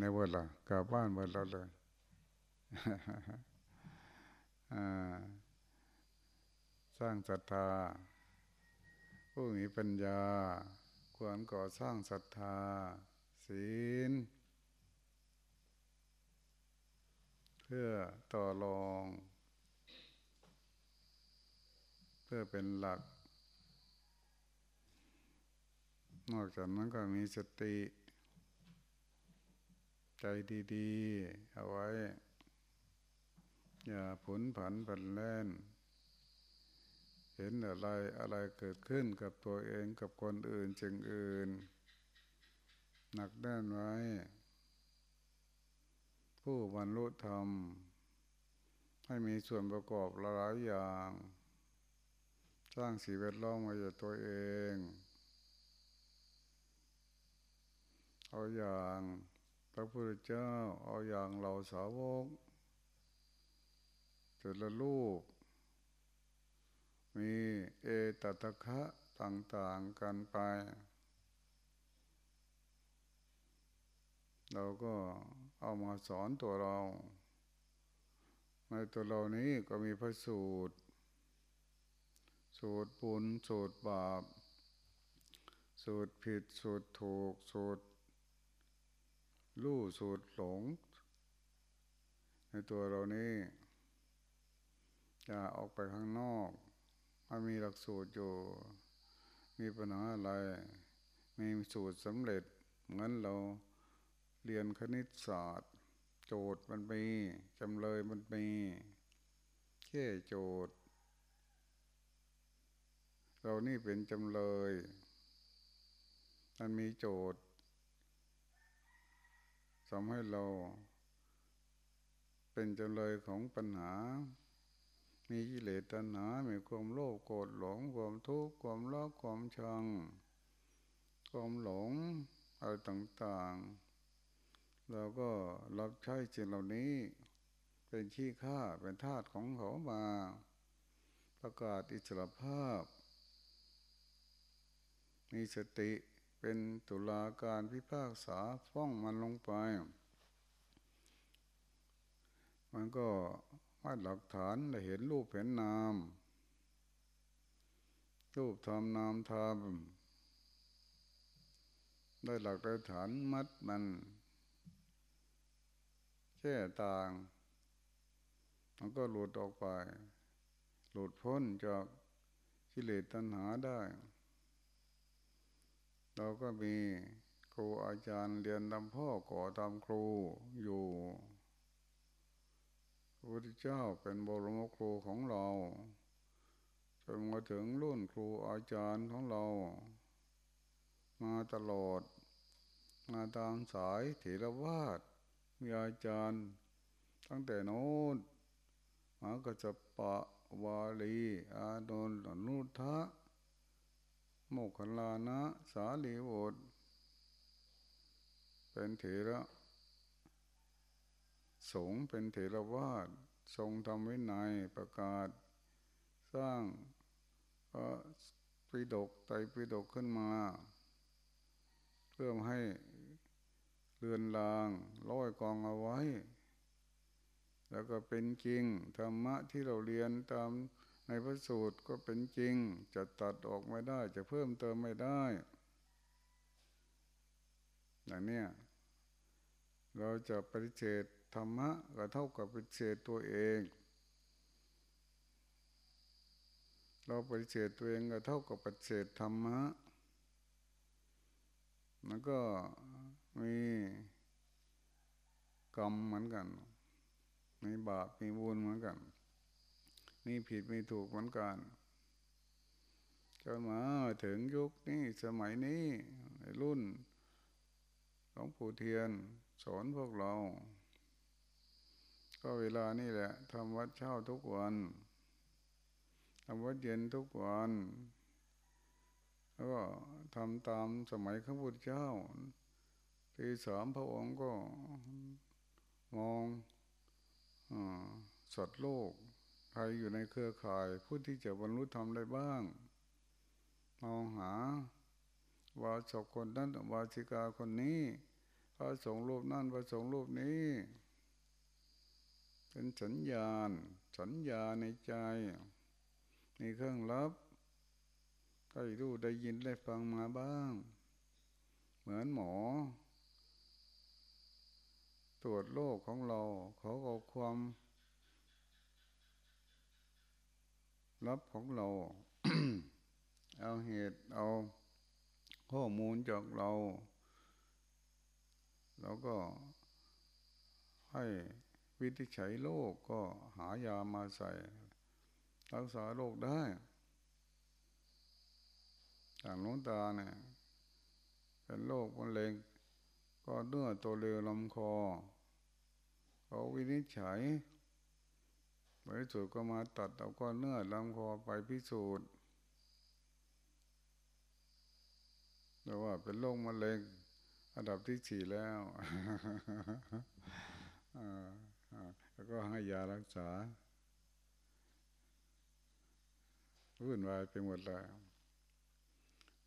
ในเวละกลับบ้านวันละเลยสร้างศรัทธา ผู้มีปัญญา ควรก่อสร้างศรัทธา ศีล เพื่อต่อรอง เพื่อเป็นหลัก นอกจากนั้นก็มีสติ ใจดีๆ เอาไว้ อย่าผลผันผันแล่น เห็นอะไรอะไรเกิดขึ้นกับตัวเองกับคนอื่นจึงอื่น หนักแน่นไว้ ผู้บรรลุธรรม ให้มีส่วนประกอบหลายอย่าง สร้างสีเวทล้อมมาจากตัวเอง เอาอย่าง ระพุทธเจ้าเอาอย่างเราสาวกจุละลูกมีเอตตะคะต่างๆกันไป เราก็เอามาสอนตัวเรา ในตัวเรานี้ก็มีพระสูตร สูตรปุญสูตรบาป สูตรผิดสูตรถูก สูตร รู้สูตรหลง ในตัวเรานี้จะออกไปข้างนอกมันมีหลักสูตรอยู่ มีปัญหาอะไร มีสูตรสำเร็จ เหมือนเราเรียนคณิตศาสตร์ โจทย์มันมีจำเลยมันมีแค่โจทย์ เรานี่เป็นจำเลย มันมีโจทย์ ทำให้เราเป็นจำเลยของปัญหา มีกิเลสตัณหา มีความโลภโกรธหลง ความทุกข์ ความรักความชัง ความหลงอะไรต่างๆ เราก็รับใช้สิ่งเหล่านี้ เป็นขี้ข้า เป็นทาสของเขามา ประกาศอิสรภาพ มีสติ เป็นตุลาการพิพากษาฟ้องมันลงไป มันก็ว่าหลักฐานได้เห็นรูปเห็นนาม รูปทำนามทำได้หลักได้ฐานมัดมันแค่ต่าง มันก็หลุดออกไป หลุดพ้นจากกิเลสตัณหาได้ เราก็มีครูอาจารย์เรียนตามพ่อก่อตามครูอยู่พระพุทธเจ้าเป็นบรมครูของเราจนมาถึงรุ่นครูอาจารย์ของเรา มาตลอด มาตามสายเถรวาทมีอาจารย์ตั้งแต่โน้นมากจะปะวาลี อาโดนนุทะ โมกขลานะสาลีโวดเป็นเถระสงเป็นเถรวาททรงทำวินัยประกาศ สร้างพระปิดกไตปิดกขึ้นมา เพื่อให้เรือนรางร้อยกองเอาไว้ แล้วก็เป็นจริงธรรมะที่เราเรียนตาม ในพระสูตรก็เป็นจริง จะตัดออกไม่ได้ จะเพิ่มเติมไม่ได้อย่างนี้เราจะปฏิเสธธรรมะก็เท่ากับปฏิเสธตัวเอง เราปฏิเสธตัวเองก็เท่ากับปฏิเสธธรรมะมันก็มีกรรมเหมือนกัน มีบาปมีบุญเหมือนกัน มีผิดมีถูกเหมือนกันจนมาถึงยุคนี้สมัยนี้รุ่นของปู่เทียนสอนพวกเรา ก็เวลานี่แหละทำวัดเช้าทุกวันทำวัดเย็นทุกวัน แล้วก็ทำตามสมัยข้าพุทธเจ้าที่สามพระองค์ก็มองอสัตว์โลก รอยู่ในเครือข่าย ผู้ที่จะบรรลุธรรมได้บ้างมองหาว่าศกคนนั้นวาสิกาคนนี้พระสงฆ์รูปนั่นพระสงฆ์รูปนี้ เป็นสัญญาณ สัญญาในใจมีเครื่องรับได้รู้ได้ยินได้ฟังมาบ้าง เหมือนหมอ ตรวจโรคของเรา เขาเอาความ รับของเรา เอาเหตุเอาข้อมูลจากเรา แล้วก็ให้วิธีใช้โรคก็หายามาใส่รักษาโรคได้อย่างน้องตาเนี่ยเป็นโรคมะเร็งก็เนื้อตัวเรือลำคอเขาวินิจฉัย บริสุทธิ์ก็มาตัดเอาก้อนเนื้อลำคอไปพิสูจน์แต่ว่าเป็นโรคมะเร็งอันดับที่สี่แล้วแล้วก็ให้ยารักษาวุ่นวายไปหมดแล้ว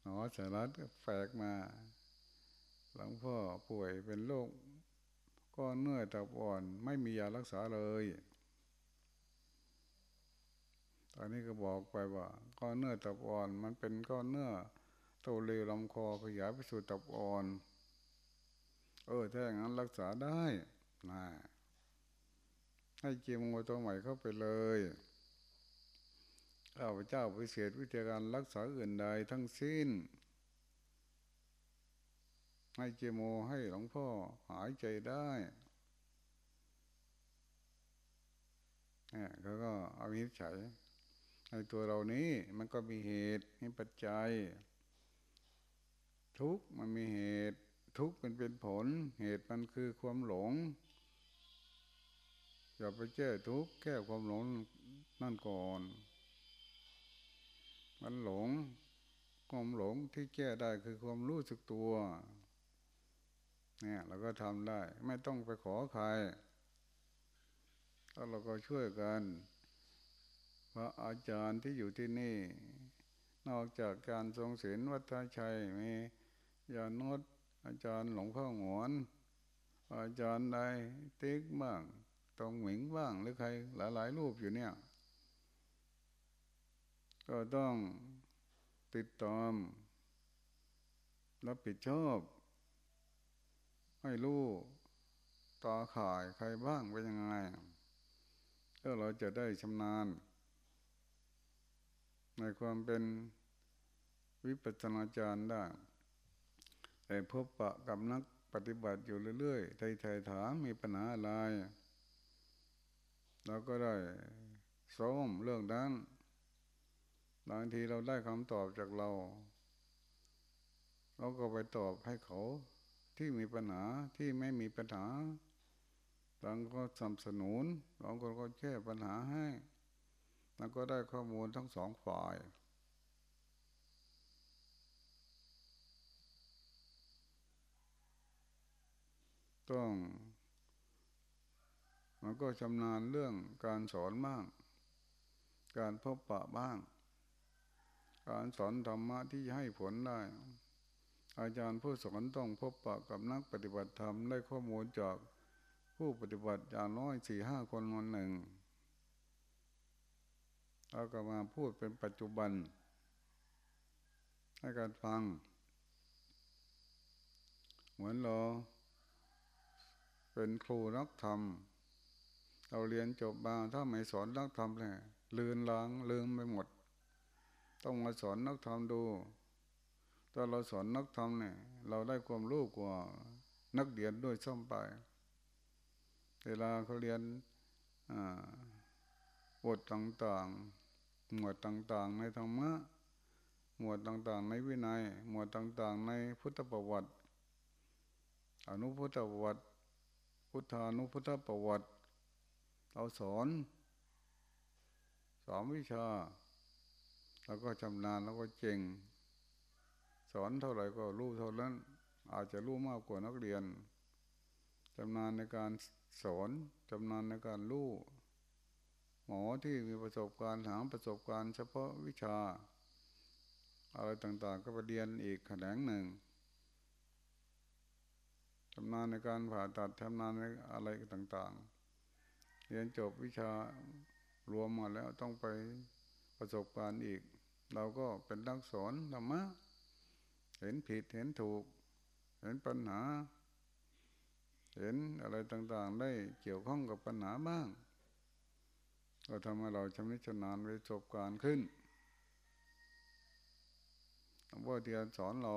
หมอสารัตแฝกมา หลังพ่อป่วยเป็นโรคก้อนเนื้อตับอ่อนไม่มียารักษาเลย อนนี้ก็บอกไปว่าก้อนเนื้อตับอ่อน มันเป็นก้อนเนื้อโตเร็วลำคอขยายไปสู่ตับอ่อน เออถ้าอย่างนั้นรักษาได้นะให้เกียมโมตัวใหม่เข้าไปเลยข้าพเจ้าพิเศษวิธีการรักษาอื่นใดทั้งสิ้น ให้เจโมให้หลวงพ่อหายใจได้เนี่ยเขาก็เอาวิจัย ในตัวเรานี้มันก็มีเหตุมีปัจจัย ทุกมันมีเหตุ ทุกเป็นเป็นผล เหตุมันคือความหลง อย่าไปแก้ทุกแก้ความหลงนั่นก่อน มันหลง ความหลงที่แก้ได้คือความรู้สึกตัว เนี่ย เราก็ทำได้ ไม่ต้องไปขอใครแล้วเราก็ช่วยกัน พระอาจารย์ที่อยู่ที่นี่ นอกจากการทรงศีลวัฒชัยมียานดอาจารย์หลวงพ่อหงวน อาจารย์ใดติ๊กบ้างตรงหมิงบ้างหรือใครหลาย ๆ รูปอยู่เนี่ย ก็ต้องติดตามรับผิดชอบ ให้รู้ต่อข่ายใครบ้างเป็นยังไงก็เราจะได้ชำนาญ ในความเป็นวิปัสสนาจารย์ได้แต่พบปะกับนักปฏิบัติอยู่เรื่อยๆไทยๆถามมีปัญหาอะไรเราก็ได้ซ้อมเรื่องนั้นบางทีเราได้คำตอบจากเรา เราก็ไปตอบให้เขาที่มีปัญหาที่ไม่มีปัญหาบางก็สนับสนุนบางคนก็แก้ปัญหาให้ แล้วก็ได้ข้อมูลทั้งสองฝ่าย ต้องมันก็ชำนาญเรื่องการสอนบ้าง การพบปะบ้าง การสอนธรรมะที่ให้ผลได้ อาจารย์ผู้สอนต้องพบปะกับนักปฏิบัติธรรมได้ข้อมูลจากผู้ปฏิบัติอย่างน้อยสี่ห้าคนวันหนึ่ง เราก็มาพูดเป็นปัจจุบัน ให้การฟัง เหมือนเราเป็นครูนักธรรม เราเรียนจบมาถ้าไม่สอนนักธรรมเลยลืนล้างลืมไปหมด ต้องมาสอนนักธรรมดูตอนเราสอนนักธรรมเนี่ย เราได้ความรู้กว่านักเรียนด้วยซ้ำไป เวลาเขาเรียนบทต่างๆ หมวดต่างๆ ในธรรมะ หมวดต่างๆ ในวินัย หมวดต่างๆ ในพุทธประวัติ อนุพุทธประวัติ พุทธานุพุทธประวัติ เราสอนสอนวิชาแล้วก็ชำนาญแล้วก็เก่ง สอนเท่าไหร่ก็รู้เท่านั้น อาจจะรู้มากกว่านักเรียนชำนาญในการสอนชำนาญในการรู้ หมอที่มีประสบการณ์หาประสบการณ์เฉพาะวิชา อะไรต่างๆ ก็ไปเรียนอีกแขนงหนึ่งชำนาญในการผ่าตัดชำนาญในอะไรต่างๆ เรียนจบวิชารวมมาแล้วต้องไปประสบการณ์อีก เราก็เป็นนักสอนธรรมะเห็นผิดเห็นถูก เห็นปัญหา เห็นอะไรต่างๆ ได้เกี่ยวข้องกับปัญหาบ้าง ก็ทำให้เราชำนิชำนาญประสบการณ์ขึ้นหลวงพ่อเทียนสอนเรา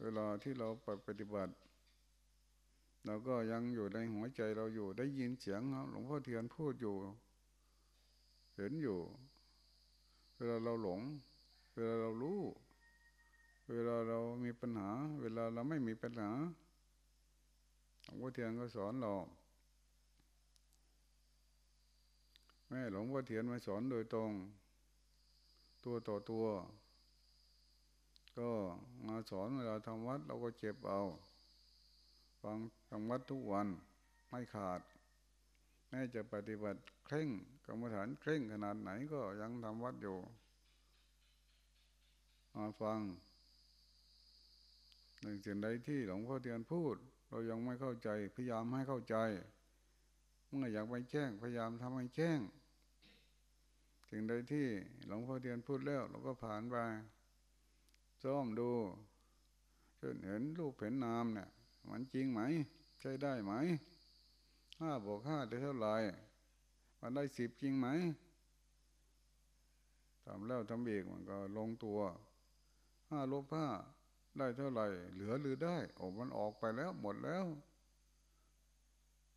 เวลาที่เราปฏิบัติ เราก็ยังอยู่ในหัวใจเราอยู่ได้ยินเสียงหลวงพ่อเทียนพูดอยู่ เห็นอยู่ เวลาเราหลง เวลาเรารู้ เวลาเรามีปัญหา เวลาเราไม่มีปัญหาหลวงพ่อเทียนก็สอนเรา แม่หลวงพ่อเทียนมาสอนโดยตรง ตัวต่อตัว ก็มาสอนเวลาทำวัดเราก็เจ็บเอา ฟังทำวัดทุกวันไม่ขาด แม้จะปฏิบัติเคร่งกรรมฐานเคร่งขนาดไหนก็ยังทำวัดอยู่มาฟังหนึ่งสิ่งใดที่หลวงพ่อเทียนพูด เรายังไม่เข้าใจพยายามให้เข้าใจ เมื่ออยากไปแจ้งพยายามทำให้แจ้ง สิ่งใดที่หลวงพ่อเทียนพูดแล้วเราก็ผ่านไปซ้อมดูจนเห็นรูปเห็นนามเนี่ย มันจริงไหม ใช้ได้ไหมห้าบวกห้าได้เท่าไหร่มันได้สิบจริงไหมทำแล้วทำอีกมันก็ลงตัวห้าลบห้าได้เท่าไหร่ เหลือหรือได้โอ้มันออกไปแล้วหมดแล้ว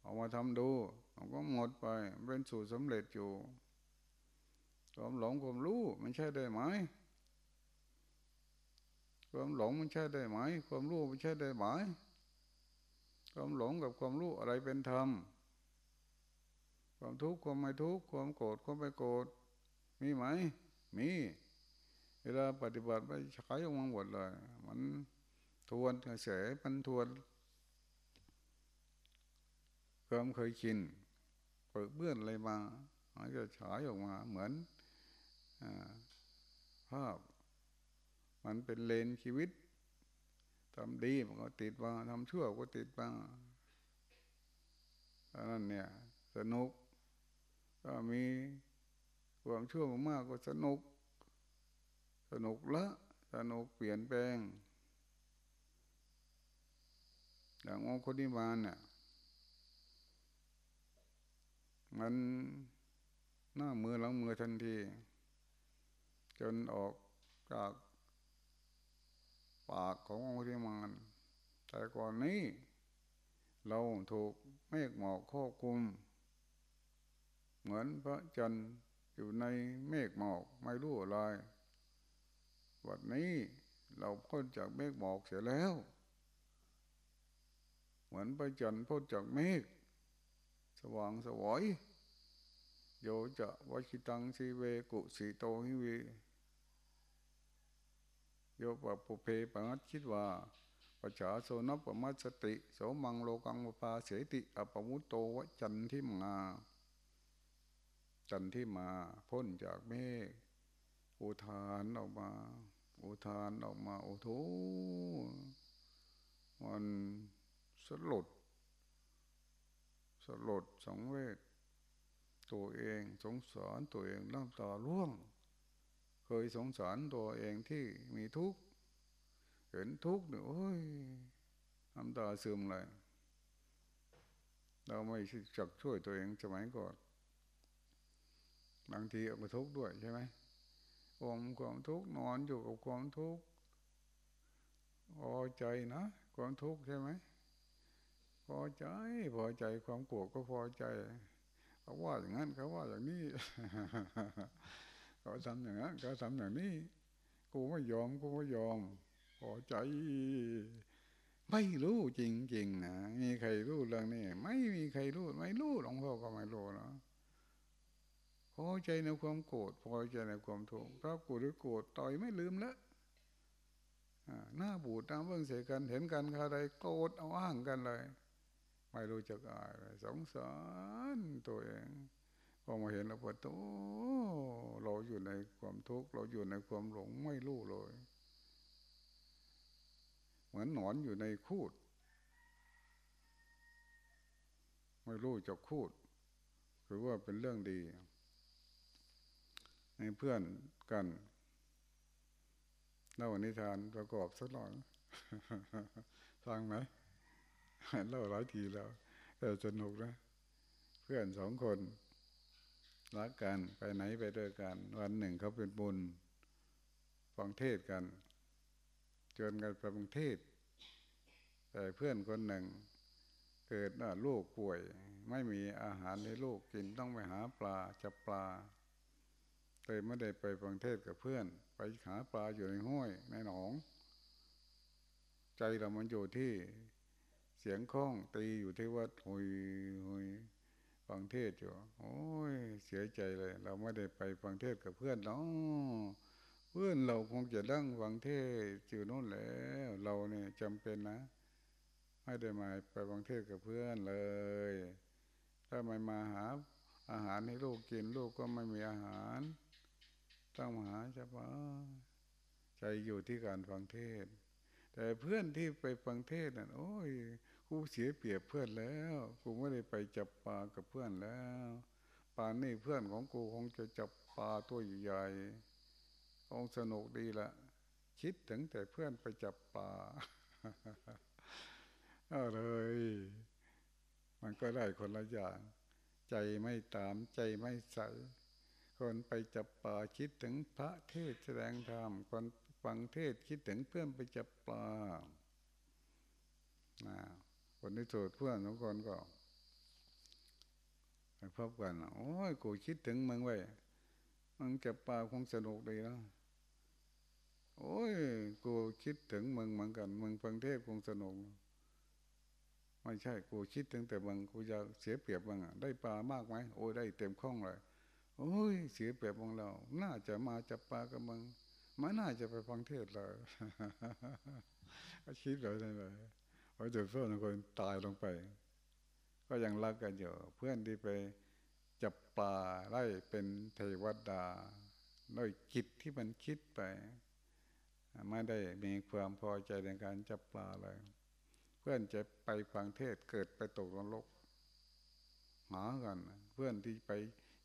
เอามาทำดูมันก็หมดไปเป็นสูตรสำเร็จอยู่ ความหลงความรู้มันใช่ได้ไหมความหลงมันใช่ได้ไหม ความรู้มันใช่ได้ไหมความหลงกับความรู้อะไรเป็นธรรม ความทุกข์ความไม่ทุกข์ความโกรธความไม่โกรธมีไหม มี เวลาปฏิบัติไปใช้ออกมาหมดเลย มันทวนกระแสมันทวนความเคยชินเปิดเบื้อนอะไรมามันจะฉายออกมาเหมือน ภาพ มันเป็นเลนชีวิตทำดีมันก็ติดมาทำชั่วก็ติดมาอันนั้นเนี่ยสนุกก็มีความชั่วมากก็สนุก สนุกละสนุกเปลี่ยนแปลงอย่างองคุณิมานเนี่ยมันหน้ามือหลังมือทันที นออกจากปากขององค์ธิมานแต่ก่อนนี้ เราถูกเมฆหมอกควบคุม เหมือนพระจันทร์อยู่ในเมฆหมอกไม่รู้อะไรวันนี้เราพ้นจากเมฆหมอกเสียแล้ว เหมือนพระจันทร์พ้นจากเมฆสว่างสวยโยจะวัชิตังสีเวกุสีโตหิวี โยปปุเพปะนัดคิดว่าปัจฉาโซนปะมัสติโสมังโลกังวปาเสติอปมุตโตวจันทิมา จันที่มา พ้นจากเมฆอุทานออกมา อุทานออกมาโอ้โหมันสลด สลดสองเวทตัวเองสงสารตัวเองน้ำตาร่วง ยสงสารตัวเองที่มีทุกข์เห็นทุกข์เนี่ยโอ้ยน้ำตาซึมเลย เราไม่จักช่วยตัวเองสมัยก่อนบางทีเอาทุกข์ด้วยใช่ไหมอมความทุกข์นอนอยู่กับความทุกข์พอใจนะความทุกข์ใช่ไหมพอใจพอใจความโกรธก็พอใจเขาว่าอย่างนั้นเขาว่าอย่างนี้ เขาทำอย่างนั้นเขาทำอย่างนี้ กูไม่ยอมกูไม่ยอมพอใจ ไม่รู้จริงๆนะมีใครรู้เรื่องนี้ไม่มีใครรู้ไม่รู้หลวงพ่อก็ไม่รู้นะพอใจในความโกรธพอใจในความทุกข์ถ้าโกรธหรือโกรธต่อยไม่ลืมล้วหน้าบูดน้ำเบิ่งเสียกันเห็นกันอะไรโกรธเอาอ้างกันเลย ไม่รู้จักอะไรสงสารตัวเอง พอมาเห็นแล้วปวดโตเราอยู่ในความทุกข์เราอยู่ในความหลงไม่รู้เลย เหมือนหนอนอยู่ในคูด ไม่รู้จะคูดหรือว่าเป็นเรื่องดีให้เพื่อนกันเล่านิทานประกอบสักหน่อยฟังไหมเล่าหลายทีแล้วแต่สนุกนะ เพื่อนสองคน รักกันไปไหนไปด้วยกัน วันหนึ่งเขาเป็นบุญฟังเทศกันจนกันไปฟังเทศแต่เพื่อนคนหนึ่ง เกิดว่าลูกป่วย ไม่มีอาหารให้ลูกกินต้องไปหาปลาจับปลาเลยไม่ได้ไปฟังเทศกับเพื่อน ไปหาปลาอยู่ในห้วยในหนอง ใจเรามันอยู่ที่เสียงคล้องตีอยู่ที่วัดหุยหุย ฟังเทศอยู่ โอ้ย เสียใจเลย เราไม่ได้ไปฟังเทศกับเพื่อนเนาะเพื่อนเราคงจะดั้งฟังเทศอยู่นู่นแล้ว เราเนี่ยจำเป็นนะไม่ได้มาไปฟังเทศกับเพื่อนเลย ถ้าไม่มาหาอาหารให้ลูกกินลูกก็ไม่มีอาหาร ต้องหาเฉพาะใจอยู่ที่การฟังเทศ แต่เพื่อนที่ไปฟังเทศนั่นโอ้ย กูเสียเปรียบเพื่อนแล้ว กูไม่ได้ไปจับปลากับเพื่อนแล้วป่านนี้เพื่อนของกูคงจะจับปลาตัวใหญ่คงสนุกดีละคิดถึงแต่เพื่อนไปจับปลาเอาเลย มันก็ได้คนละอย่าง ใจไม่ตามใจไม่ใส คนไปจับปลาคิดถึงพระเทศแสดงธรรม คนฟังเทศคิดถึงเพื่อนไปจับปลา คนที่โสดเพื่อนทุกคนก็พบกันโอ้ยกูคิดถึงมึงไว้มึงจับปลาคงสนุกดีนะโอ้ยกูคิดถึงมึงเหมือนกันมึงฟังเทศคงสนุกไม่ใช่กูคิดถึงแต่มึงกูจะเสียเปรียบมึงอะได้ปลามากไหมโอ้ยได้เต็มข้องเลยโอ้ยเสียเปรียบของเรา น่าจะมาจับปลากับมึงไม่น่าจะไปฟังเทศเลยก็คิดเลยเลย พอเจอเพื่อนคนตายลงไป ก็ยังรักกันอยู่ เพื่อนที่ไปจับปลาไล่เป็นเทวดาด้วยจิตที่มันคิดไป ไม่ได้มีความพอใจในการจับปลาเลย เพื่อนจะไปฟังเทศเกิดไปตกนรกหากัน เพื่อนที่ไป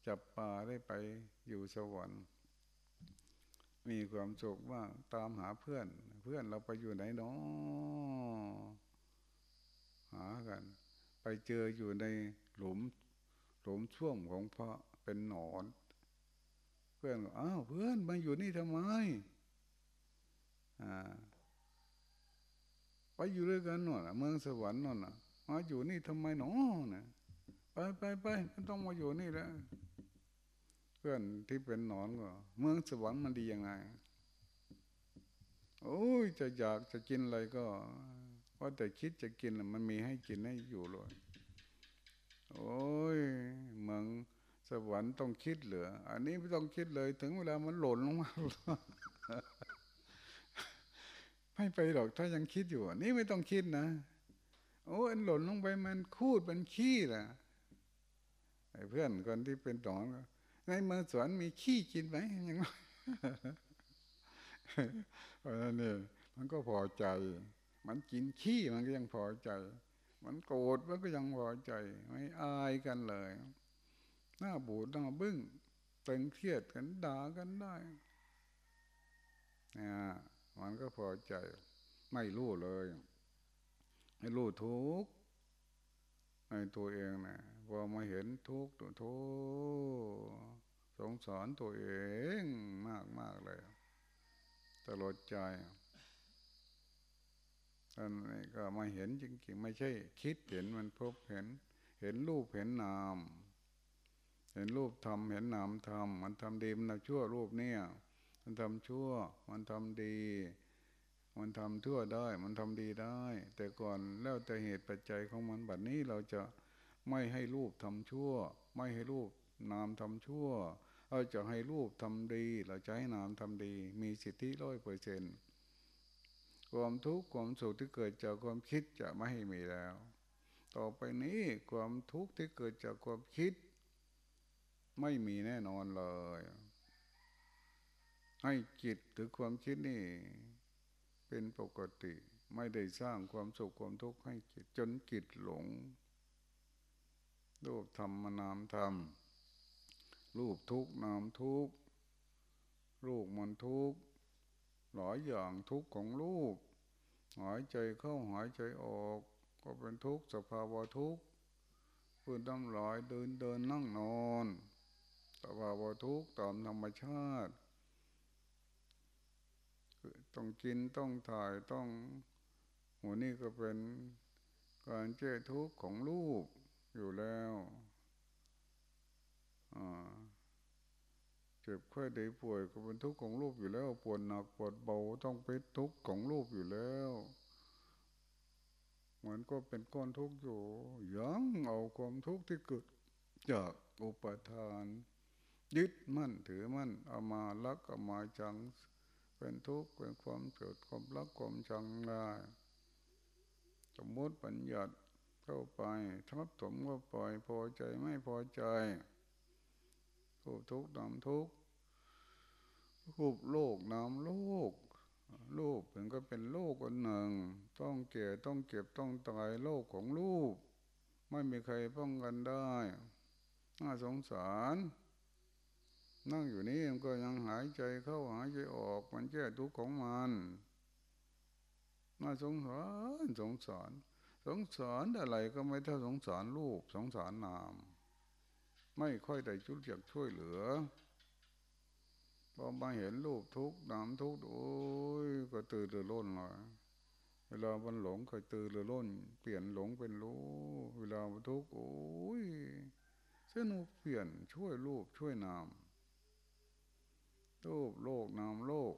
จับปลาได้ไปอยู่สวรรค์มีความสุขว่าตามหาเพื่อน เพื่อนเราไปอยู่ไหนเนาะ หากัน ไปเจออยู่ในหลุม หลุมช่วงของพระเป็นหนอน เพื่อนอ้าวเพื่อนมาอยู่นี่ทำไมอ่าไปอยู่ด้วยกันน่ะเมืองสวรรค์น่ะมาอยู่นี่ทำไมหนอนะไปไปไปไม่ต้องมาอยู่นี่แล้วเพื่อนที่เป็นหนอนก็ เมืองสวรรค์มันดียังไงโอ้ยจะอยากจะกินอะไรก็ ว่าแต่คิดจะกินมันมีให้กินให้อยู่เลยโอ้ยเมืองสวรรค์ต้องคิดเหลือ อันนี้ไม่ต้องคิดเลย ถึงเวลามันหล่นลงมาไม่ไปหรอกถ้ายังคิดอยู่นี่ไม่ต้องคิดนะโอ้ยหล่นลงไปมันคูดมันขี้ล่ะไอ้เพื่อนคนที่เป็นหนอนในเมืองสวนมีขี้กินไหมยังเพราะนั้นเนี่ยมันก็พอใจ มันกินขี้มันก็ยังพอใจ มันโกรธมันก็ยังพอใจ ไม่อายกันเลย หน้าบูดหน้าบึ้งตึงเครียดกันด่ากันได้นี่ยมันก็พอใจ ไม่รู้เลยไม่รู้ทุกในตัวเองนะพอมาเห็นทุกข์ตัวทุกสงสารตัวเองมากมากเลยตลอดใจ อันนี้ก็มาเห็นจริงๆ ไม่ใช่ คิดเห็นมันพบเห็น เห็นรูปเห็นนาม เห็นรูปทำเห็นนามทำมันทำดีมันทำชั่วรูปเนี่ย มันทำชั่ว มันทำดี มันทำชั่วได้ มันทำดีได้ แต่ก่อนแล้วแต่เหตุปัจจัยของมันแบบนี้เราจะไม่ให้รูปทำชั่ว ไม่ให้รูปนามทำชั่วเราจะให้รูปทำดี เราจะให้นามทำดี มีสิทธิร้อยเปอร์เซ็นต์ ความทุกข์ความสุขที่เกิดจากความคิดจะไม่ให้มีแล้ว ต่อไปนี้ความทุกข์ที่เกิดจากความคิด ไม่มีแน่นอนเลย ให้จิตหรือความคิดนี่ เป็นปกติ ไม่ได้สร้างความสุขความทุกข์ให้จิตจนจิตหลง รูปธรรมนามธรรม รูปทุกนามทุกรูปมันทุก หลายอย่างทุกข์ของรูป หายใจเข้าหายใจออก ก็เป็นทุกข์สภาวะทุกข์พื้นน้ำลายเดินเดินนั่งนอนสภาวะทุกข์ตามธรรมชาติต้องกินต้องถ่ายต้องหัวนี่ก็เป็นการเจ้ทุกข์ของลูกอยู่แล้ว จ็บไข้ได้ป่วยก็เป็นทุกข์ของลูกอยู่แล้ว ปวดหนักปวดเบาต้องเป็นทุกข์ของลูกอยู่แล้วเหมือนก็เป็นก้อนทุกข์อยู่ยังเอาความทุกข์ที่เกิดจากอุปทาน ยึดมั่นถือมั่นเอามาลักเอามาจัง เป็นทุกข์เป็นความเกิดความรักความชังได้สมมติปัญญาเข้าไปทับถมก็ปล่อยพอใจไม่พอใจูปทุกข์นามทุกข์รูปโลกนามโลกรูปเป็นก็เป็นโลกอันหนึ่ง ต้องเก่ต้องเก็บต้องตายโลกของรูป ไม่มีใครป้องกันได้น่าสงสาร นั่งอยู่นี่มันก็ยังหายใจเข้าหายใจออกมันแก้ทุกข์ของมันน่าสงสารสงสาร สงสารอะไรก็ไม่เท่าสงสารลูกสงสารนาม ไม่ค่อยได้ชุดอยากช่วยเหลือพอมาเห็นลูกทุกข์นามทุกข์โอ้ยก็ตื่นเรือล้นเลยเวลามันหลงเคยตื่นเรือล้น เปลี่ยนหลงเป็นรู้ เวลามันทุกข์โอ้ยสนุกเปลี่ยนช่วยลูกช่วยนามรูปโลกนามโลก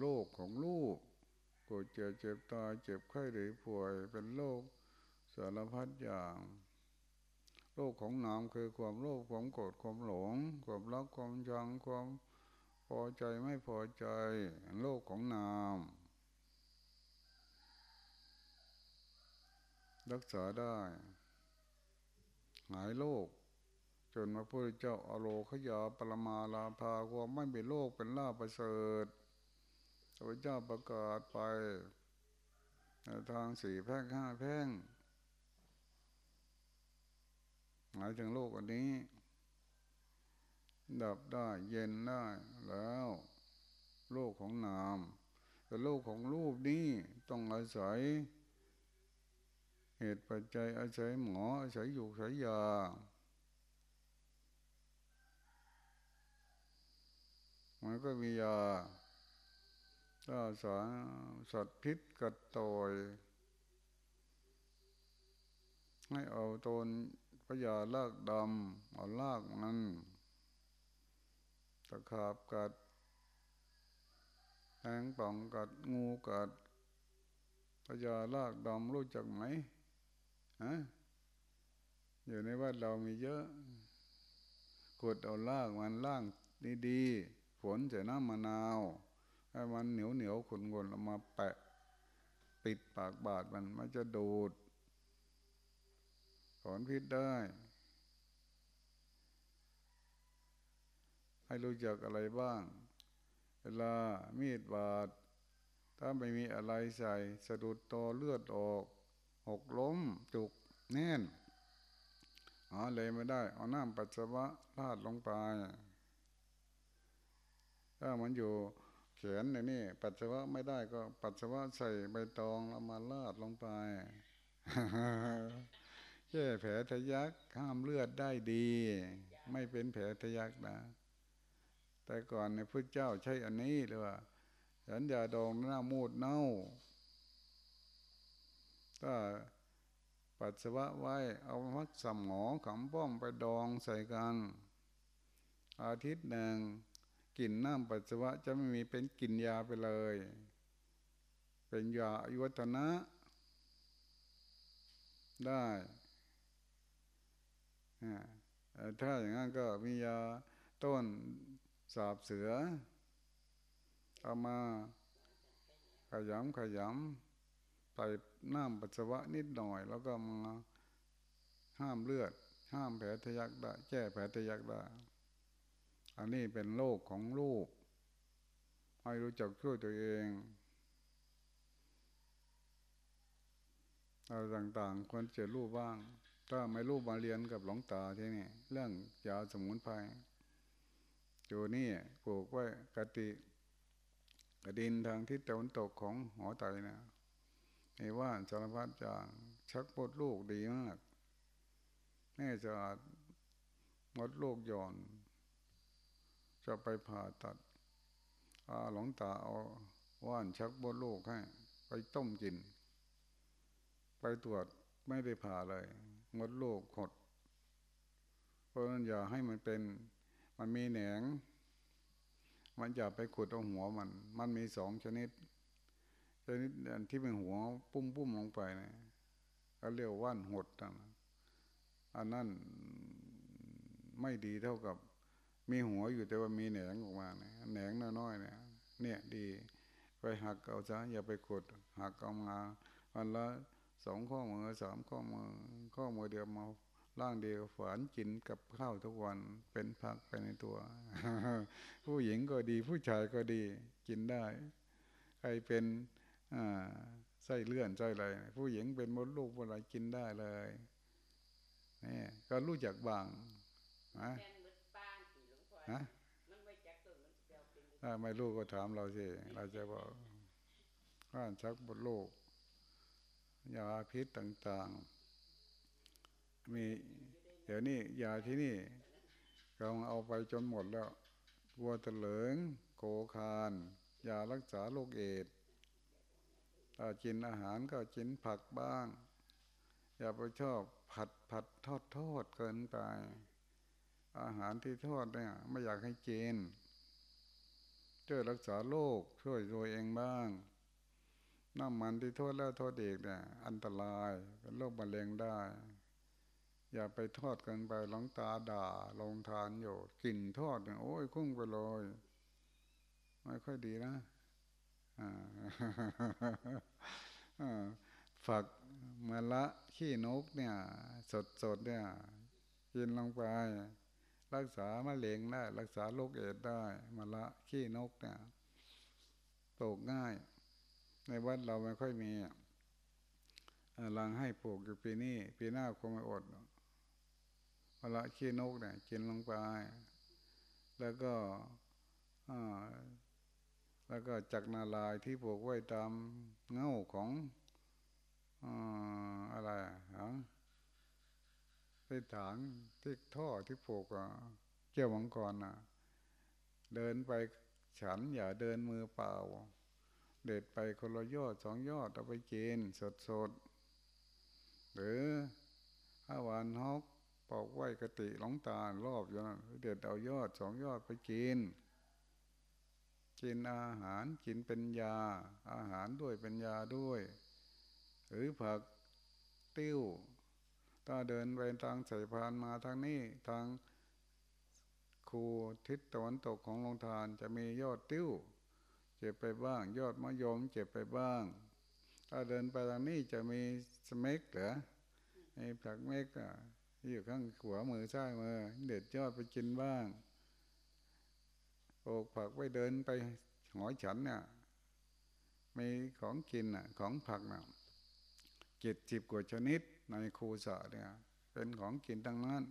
โลกของลูกปวดเจ็บเจ็บตายเจ็บไข้หรือป่วยเป็นโรคสารพัดอย่าง โลกของนามคือความโลภความโกรธความหลง ความรักความชังความพอใจไม่พอใจ โลกของนาม รักษาได้ หายโรคจนพระพุทธเจ้าอโลขยาปรมาลาภาความไม่เป็นโลกเป็นลาประเสริฐพระเจ้าประกาศไป ทางสี่แพ่งห้าแพ่ง หมายถึงโลกอันนี้ ดับได้เย็นได้แล้ว โลกของนาม แต่โลกของรูปนี้ต้องอาศัย เหตุปัจจัยอาศัยหมออาศัยอยู่อาศัยยามันก็มียาถ้าสารสัตว์พิษกัดต่อย ให้เอาตน พยาลากดำเอาลากมันตะขาบกัดแทงป่องกัดงูกัดพยาลากดำรู้จักไหมฮะอยู่ในวัดเรามีเยอะกดเอาลากมันล่างดีๆฝนใส่น้ำมะนาวให้มันเหนียวเหนียวขุนๆนเอามาแปะ ปิดปากบาดมันมันจะดูด ถอนพิษได้ ให้รู้จักอะไรบ้าง เวลามีดบาด ถ้าไม่มีอะไรใส่สะดุดตอเลือดออก หกล้มจุกแน่นอ๋อเลยไม่ได้ เอาน้ำปัสสาวะลาดลงไป ถ้ามันอยู่แขนในนี่ปัสสาวะไม่ได้ก็ปัสสาวะใส่ใบตองเอามาลาดลงไป แก้แผลทะยักข้ามเลือดได้ดี ไม่เป็นแผลทะยักนะ แต่ก่อนในพระเจ้าใช้อันนี้เลยว่าฉันยาดองหน้ามูดเน่าถ้าปัสสาวะไว้เอามัดสมอขำป้อมไปดองใส่กันอาทิตย์หนึ่งกลิ่นน้ำปัสสาวะจะไม่มีเป็นกลิ่นยาไปเลย เป็นยาอายุทนะได้ ถ้าอย่างนั้นก็มียาต้นสาบเสือ เอามาขยำขยำใส่น้ำปัสสาวะนิดหน่อย แล้วก็มาห้ามเลือด ห้ามแผลทะยักได้แก้แผลทะยักได้อันนี้เป็นโรคของลูกให้รู้จักช่วยตัวเองอะไรต่างๆควรจะรูปบ้าง ถ้าไม่รู้มาเรียนกับหลวงตาที่นี่เรื่องยาสมุนไพรอยู่นี่ปลูกไว้กติกระดินทางทิศตะวันตกของหอไตนะในว่านสารพัดจางชักปดลูกดีมากแน่จะมดลูกย่อน จะไปผ่าตัดอาหลวงตาเอาว่านชักบดลูกให้ ไปต้มกิน ไปตรวจไม่ได้ผ่าเลย มดลูกหด เพราะนั้นอย่าให้มันเป็น มันมีแหนง มันอย่าไปขุดเอาหัวมัน มันมีสองชนิด ชนิดที่เป็นหัวปุ้มปุ้มลงไปนะเขาเรียกว่านหดนะอันนั้นไม่ดีเท่ากับ มีหัวอยู่แต่ว่ามีแหนงออกมานี่ยแหนงน้อยๆเนี่ยเนี่ยดี ไปหักเอาซะอย่าไปขุดหักเอามาวันละ สองข้อมือสามข้อมือ ข้อมือเดียวมาล่างเดียวฝานกินกับข้าวทุกวันเป็นพักไปในตัว ผู้หญิงก็ดี ผู้ชายก็ดีกินได้ ใครเป็นไส้เลื่อนไส้อะไรผู้หญิงเป็นมดลูกอะไรกินได้เลยนี่ก็รู้จักบางนะนะถ้าไม่รู้ก็ถามเราสิเราจะบอกว่าชักบดลูก ยาพิษต่างๆ มีเดี๋ยวนี้ยาที่นี่เราเอาไปจนหมดแล้ววัวตะเหลิง โกคาน ยารักษาโรคเอดถ้ากินอาหารก็กินผักบ้าง อย่าไปชอบผัดผัดทอดทอดเกินไป อาหารที่ทอดเนี่ยไม่อยากให้กินช่วยรักษาโรคช่วยตัวเองบ้าง น้ำมันที่โทษแล้วโทษเด็กเนี่ย อันตรายเป็นโรคมะเร็งได้ อย่าไปทอดกันไปหลังตาด่าลงทานอยู่กลิ่นทอดเนี่ยโอ้ยคุ้งไปเลยไม่ค่อยดีนะฝักมะละขี้นกเนี่ย สดสดเนี่ยกินลงไป รักษามะเร็งได้ รักษาโรคเอดได้มะละขี้นกเนี่ยปลูกง่าย ในวัดเราไม่ค่อยมีลังให้ปลูกอยู่ปีนี้ปีหน้าคงไม่อดเวลาขี้นกเนี่ยกินลงไป แล้วก็แล้วก็จักนาลายที่ปลูกไว้ตามเง้าของอะไรฮะที่ถางที่ท่อที่ปลูกเกี่ยวมังกรนะเดินไปฉันอย่าเดินมือเปล่า เด็ดไปคนละยอดสองยอดเอาไปกินสดสดหรือห้าวานฮอกปอกไว้กติหลงตาลรอบอยู่นั่นเด็ดเอายอดสองยอดไปกินกินอาหารกินเป็นยา อาหารด้วยเป็นยาด้วย หรือผักติ้วถ้าเดินไปทางสายพานมาทางนี้ทางคูทิศตะวันตกของลงทานจะมียอดติ้ว จ็บไปบ้าง ยอดมะยมเจ็บไปบ้าง ถ้าเดินไปทางนี้จะมีสเมกเหรอไอ้ผักเมกอะอยู่ข้างขวามือซ้ายมือเด็ดยอดไปกินบ้างโอกผักไปเดินไปหอยฉันเนี่ยมีของกินอะ ของผักน่ะเจ็ดสิบกว่าชนิดในครูสะเนี่ย เป็นของกินทั้งนั้น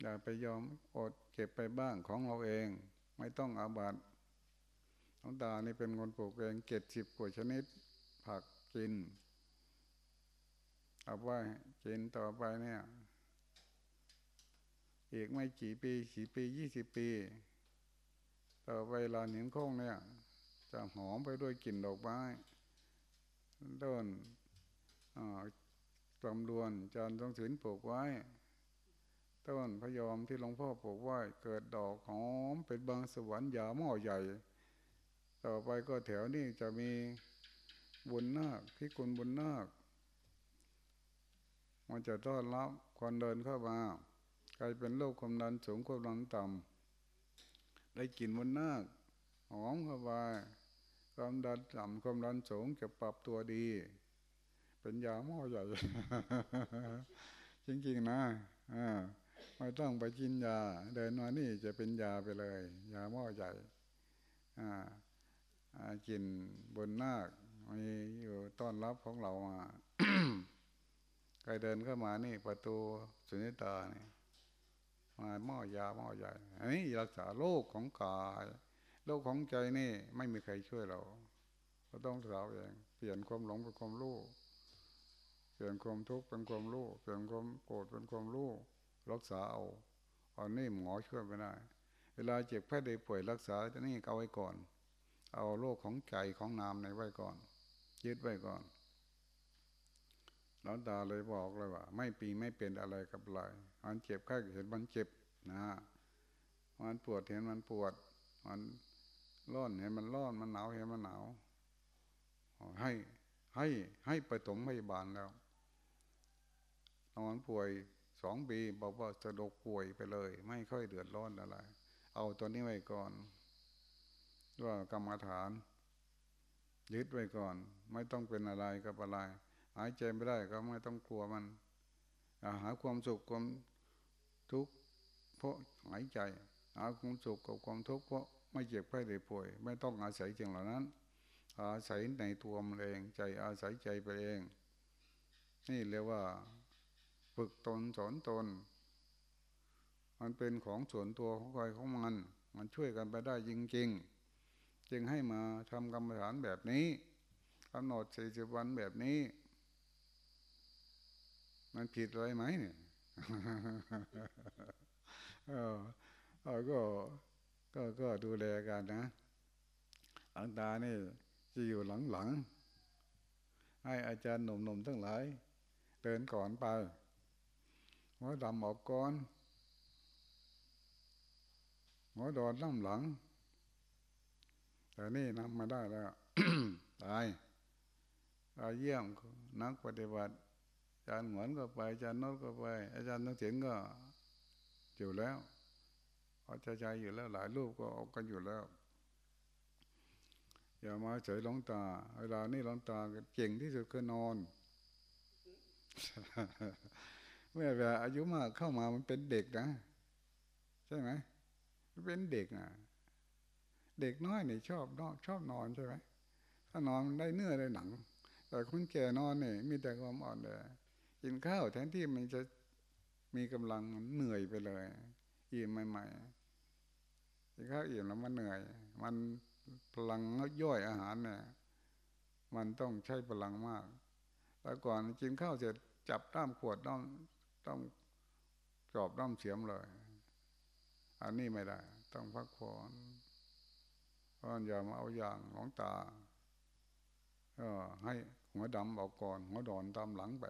อย่าไปยอมอดเก็บไปบ้างของเราเอง ไม่ต้องอาบัติ น้องตานี่เป็นคนปลูกเองเจ็ดสิบกว่าชนิด ผักกิน เอาไว้กินต่อไปเนี่ย อีกไม่กี่ปีสี่ปียี่สิบปี ต่อไปลานหินโค้งเนี่ย จะหอมไปด้วยกลิ่นดอกไม้ต้นกำดวนจานทรงศิลปลูกไว้ ต้นพยอมที่หลวงพ่อปลูกไว้ เกิดดอกหอมเป็นบางสวรรค์ยาหม้อใหญ่ ต่อไปก็แถวนี้จะมีบุญนาคพิกุลบุญนาค มันจะต้อนรับคนเดินเข้ามาใครเป็นโรคความดันสูงความดันต่ำได้กลิ่นบุญนาคหอมเข้าไปความดันต่ำความดันสูงจะปรับตัวดี เป็นยาหม้อใหญ่ จริงๆนะอ่าไม่ต้องไปกินยา เดินมานี่จะเป็นยาไปเลย ยาหม้อใหญ่อ่า กินบนนาคมีอยู่ต้อนรับของเรามาใครเดินเข้ามานี่ ประตูสุญญตานี่มาหม้อยาหม้อใหญ่อันนี้รักษาโรคของกายโรคของใจนี่ไม่มีใครช่วยเราเราต้องเราเองเปลี่ยนความหลงเป็นความรู้เปลี่ยนความทุกข์เป็นความรู้เปลี่ยนความโกรธเป็นความรู้รักษาเอาอันนี้หมอช่วยไม่ได้ เวลาเจ็บแพ้ได้ป่วยรักษาจะนี่เอาไว้ก่อน เอาโรคของใจของนามในไว้ก่อน ยึดไว้ก่อนหลวตาเลยบอกเลยว่า ไม่ปีไม่เป็นอะไรกับอะไรมันเจ็บแค่เห็นมันเจ็บนะมันปวดเห็นมันปวด มันร้อนเห็นมันร้อนมันหนาวเห็นมันหนาวให้ให้ให้ไปถมพยาบาลแล้วนอนป่วยสองปีบอกว่าจะดกป่วยไปเลย ไม่ค่อยเดือดร้อนอะไร เอาตัวนี้ไว้ก่อน ว่ากรรมฐาน ยึดไว้ก่อน ไม่ต้องเป็นอะไรกับอะไร หายใจไม่ได้ก็ไม่ต้องกลัวมันหาความสุขความทุกข์เพราะหายใจ หาความสุขกับความทุกข์เพราะไม่เจ็บไข้ได้ป่วย ไม่ต้องอาศัยสิ่งเหล่านั้น อาศัยในตัวมันเองใจอาศัยใจไปเอง นี่เรียกว่า ฝึกตนสอนตน มันเป็นของส่วนตัวของใครของมัน มันช่วยกันไปได้จริงๆ จึงให้มาทำกรรมฐานแบบนี้กำหนดสี่สิบวันแบบนี้ มันผิดอะไรไหมเนี่ยเออก็ก็ก็ดูแลกันนะหลังตานี่จะอยู่หลังๆให้อาจารย์หนุ่มๆทั้งหลาย เดินก่อนไปหัวดำออกก่อนหัวดอนน้ำหลัง แต่นี่นำมาได้แล้วตายอาเยี่ยมนักปฏิบัติอาจารย์หวนก็ไปอาจารย์นนก็ไป อาจารย์นักเสียงก็อยู่แล้วอาใจใจอยู่แล้ว หลายรูปก็ออกกันอยู่แล้วอย่ามาเฉยหลงตา เวลานี่หลงตาเก่งที่สุดคือนอน เมื่อเวลาอายุมากเข้ามามันเป็นเด็กนะ ใช่ไหมมันเป็นเด็กนะ เด็กน้อยนี่ชอบนอนชอบนอนใช่ไหมถ้านอนได้เนื้อได้หนัง แต่คนแก่นอนเนี่ยมีแต่ความอ่อนแอกินข้าวแทนที่มันจะมีกำลังเหนื่อยไปเลยอิ่มใหม่ๆกินข้าวอิ่มแล้วมันเหนื่อย มันพลังย่อยอาหารเนี่ย มันต้องใช้พลังมาก แล้วก่อนกินข้าวเสร็จจับด้ามขวดด้ามต้องจอบด้ามเสียมเลย อันนี้ไม่ได้ ต้องพักผ่อน อย่ามาเอาอย่างของตาก็ให้หัวดำออกก่อน หัวดอนตามหลังไป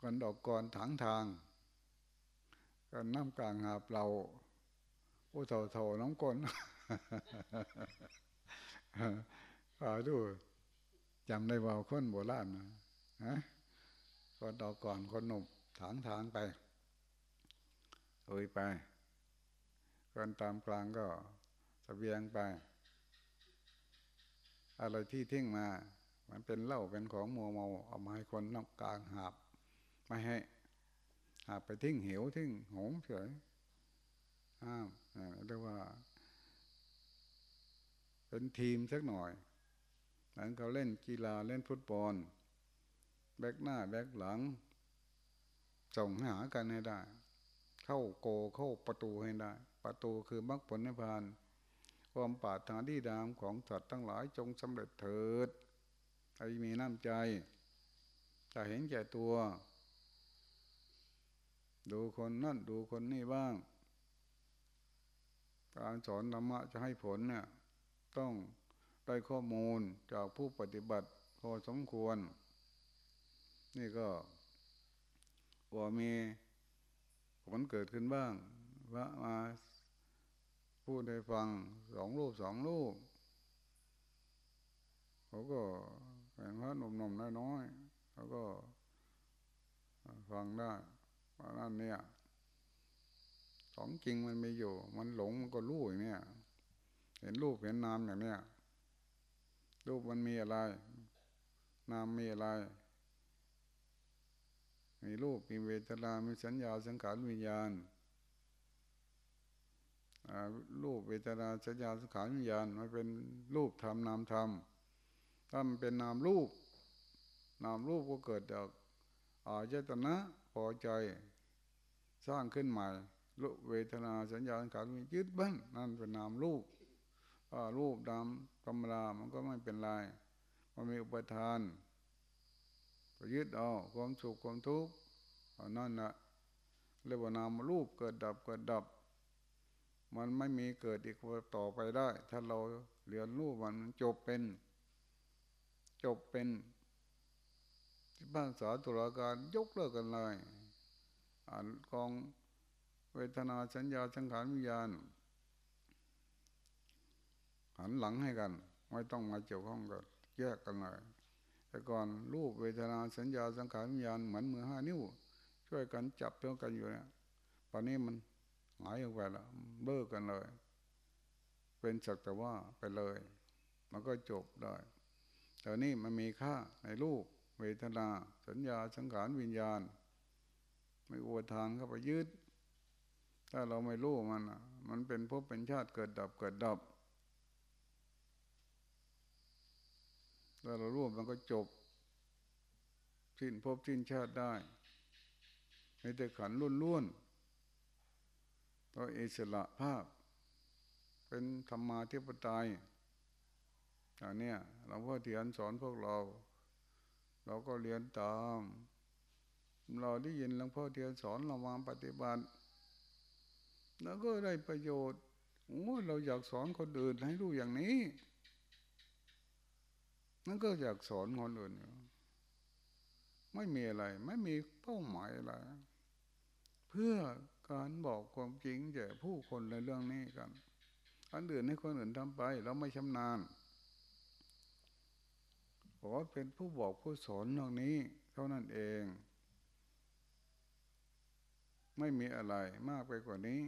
คนออกก่อนถังทางก็น้ำกลางหาเปล่าโอ้เท่าๆน้องก้นป่าดูจำได้ว่าคนโบราณนะฮะคนออกก่อนคนหนุ่มถางทางไปเอ้ยไปคนตามกลางก็ สเสบียงไป อะไรที่ทิ้งมา มันเป็นเหล้าเป็นของมัวเมาเอามาให้คนนอกกลางหาบไม่ให้หาบไปทิ้งเหวทิ้งหงเฉยอ้าวเรียกว่า เป็นทีมสักหน่อยหลังเขาเล่นกีฬาเล่นฟุตบอล แบกหน้าแบกหลัง ส่งหากันให้ได้ เข้าโกเข้าประตูให้ได้ ประตูคือมรรคผลนิพพาน ความปาถนาดีดามของสัตว์ทั้งหลายจงสำเร็จเถิดใครมีน้ำใจจะเห็นแก่ตัว ดูคนนั่นดูคนนี่บ้าง การสอนธรรมะจะให้ผลเนี่ย ต้องได้ข้อมูลจากผู้ปฏิบัติพอสมควร นี่ก็ว่ามีผลเกิดขึ้นบ้างว่ามา พูดให้ฟังสองรูปสองรูปเขาก็เป็นพระหนุ่มๆน้อยๆเขาก็ฟังได้เพราะนั่นเนี่ยของจริงมันไม่อยู่ มันหลงมันก็รู้อย่างเนี้ยเห็นรูปเห็นนามอย่างเนี้ยรูปมันมีอะไร นามมีอะไร มีรูปมีเวทนา มีสัญญาสังขารวิญญาณ รูปเวทนาสัญญาสังขารวิญญาณมันเป็นรูปธรรมนามธรรมถ้ามันเป็นนามรูป นามรูปก็เกิดจากอายตนะพอใจสร้างขึ้นใหม่รูปเวทนาสัญญาสังขารมียึดบ้านนั่นเป็นนามรูปรูปดำธรรมดามันก็ไม่เป็นไรมันมีอุปทานก็ยึดเอาความสุขความทุกข์นั่นนะเรียกว่านามรูปเกิดดับเกิดดับ มันไม่มีเกิดอีกต่อไปได้ ถ้าเราเรียนรู้มันจบเป็น จบเป็นที่บ้านสาตุลาการยกเลิกกันเลยอ่านกองเวทนาสัญญาสังขารวิญญาณ หันหลังให้กัน ไม่ต้องมาเกี่ยวข้องกันแยกกันเลยแต่ก่อนรูปเวทนาสัญญาสังขารวิญญาณเหมือนมือห้านิ้ว ช่วยกันจับเท่ากันอยู่เนี่ยตอนนี้มัน หายออกไปแล้วเบิกกันเลย เป็นสักแต่ว่าไปเลย มันก็จบได้แต่นี่มันมีค่าในรูป เวทนา สัญญาสังขารวิญญาณ ไม่อวดทานเข้าไปยึดถ้าเราไม่รู้มันมันเป็นภพเป็นชาติเกิดดับเกิดดับถ้าเรารู้มันก็จบสิ้นภพสิ้นชาติได้ไม่แต่ขันล้วนล้วน ก็อิสระภาพ เป็นธรรมาธิปไตยอันเนี้ยหลวงพ่อเทียนสอนพวกเรา เราก็เรียนตาม เราได้ยินหลวงพ่อเทียนสอนเรามาปฏิบัติ แล้วก็ได้ประโยชน์โอ้เราอยากสอนคนอื่นให้รู้อย่างนี้ นั่นก็อยากสอนคนอื่นอยู่ไม่มีอะไร ไม่มีเป้าหมายอะไร เพื่อ การบอกความจริงแก่ผู้คนในเรื่องนี้กันอันอื่นให้คนอื่นทำไป เราไม่ชำนาญขอเป็นผู้บอกผู้สอนเรื่องนี้เท่านั้นเอง ไม่มีอะไรมากไปกว่านี้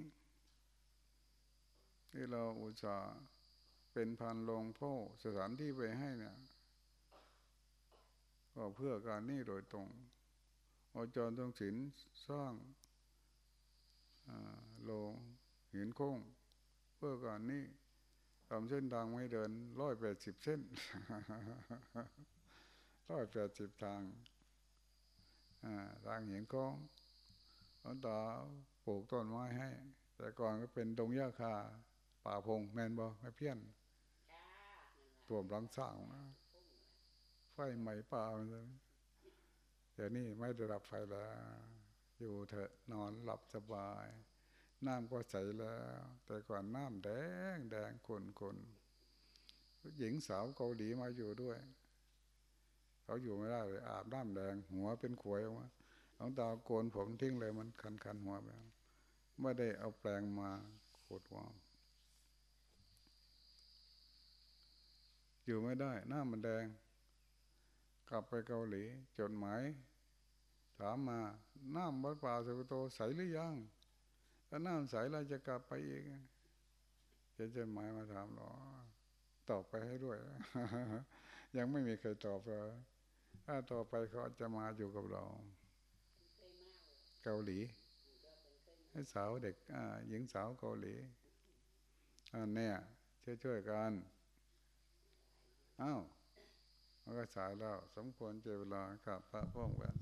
ที่เราอุตส่าห์เป็นพันลงพ่อสถานที่ไปให้เนี่ยก็เพื่อการนี้โดยตรงอาจารย์ต้องศิลสร้าง โลงหินโค้งเพื่อการนี้ทำเส้นทางไม่เดินร้อยแปดสิบเส้นร้อยแปดสิบทางทางหินโค้งตอนต่อปลูกต้นไม้ให้ แต่ก่อนก็เป็นดงหญ้าคา ป่าพงแมนบอไม่เพี้ยนตัวหลังสร้างนะไฟไหม้ป่าเดี๋ยวนี้ไม่ได้รับไฟแล้ว อยู่เถอะนอนหลับสบาย น้ำก็ใสแล้ว แต่ก่อนน้ำแดงแดงขุนขุนหญิงสาวเกาหลีมาอยู่ด้วย เขาอยู่ไม่ได้เลยอาบน้ำแดง หัวเป็นขวยออกมาหลวงตาโกนผมทิ้งเลยมันคันคันหัวไปไม่ได้เอาแปลงมาขูดหัวอยู่ไม่ได้ หน้ามันแดง กลับไปเกาหลี จดหมาย ถามมาน้ำวัดป่าสุกโตใสหรือยังถ้าน้ำใสเราจะกลับไปอีกจะจดหมายมาถามหรอตอบไปให้ด้วย ยังไม่มีใครตอบเลยถ้าต่อไปเขาจะมาอยู่กับเรา เกาหลี ให้สาวเด็กหญิงสาวเกาหลีอันเนี้ยช่วยๆกันอ้าวมันก็สายแล้ว สมควรเจเวลาครับพระพ่อแหวน